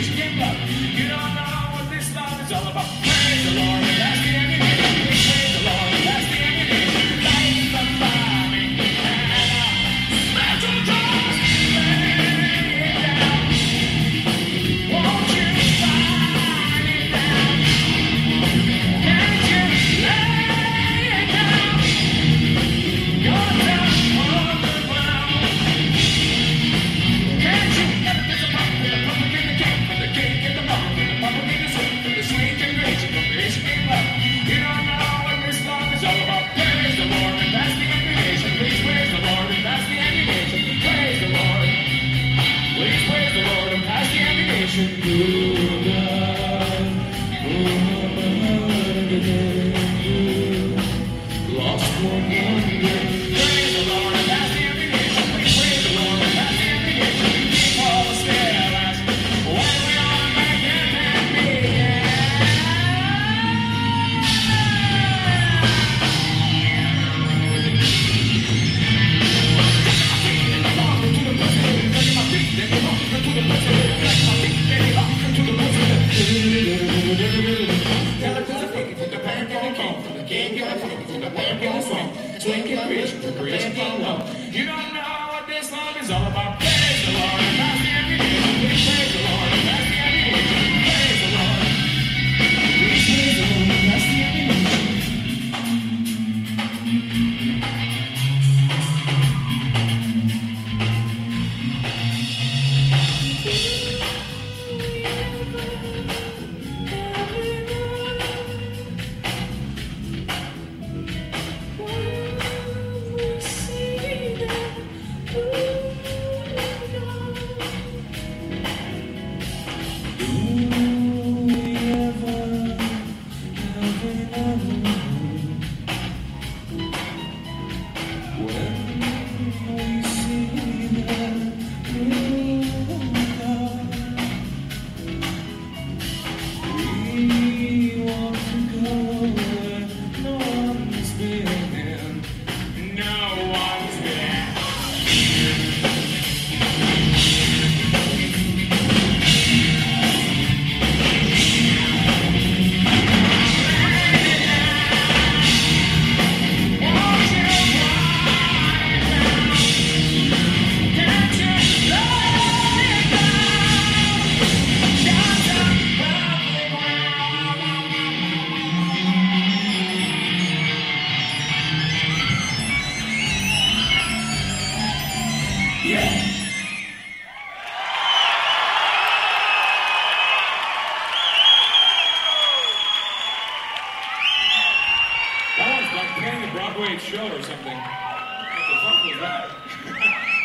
Please get. Lost one wonder. Game guy, to the wham guy song. Swing guy, creation, creation, fun. You know Broadway show or something. What the fuck was that?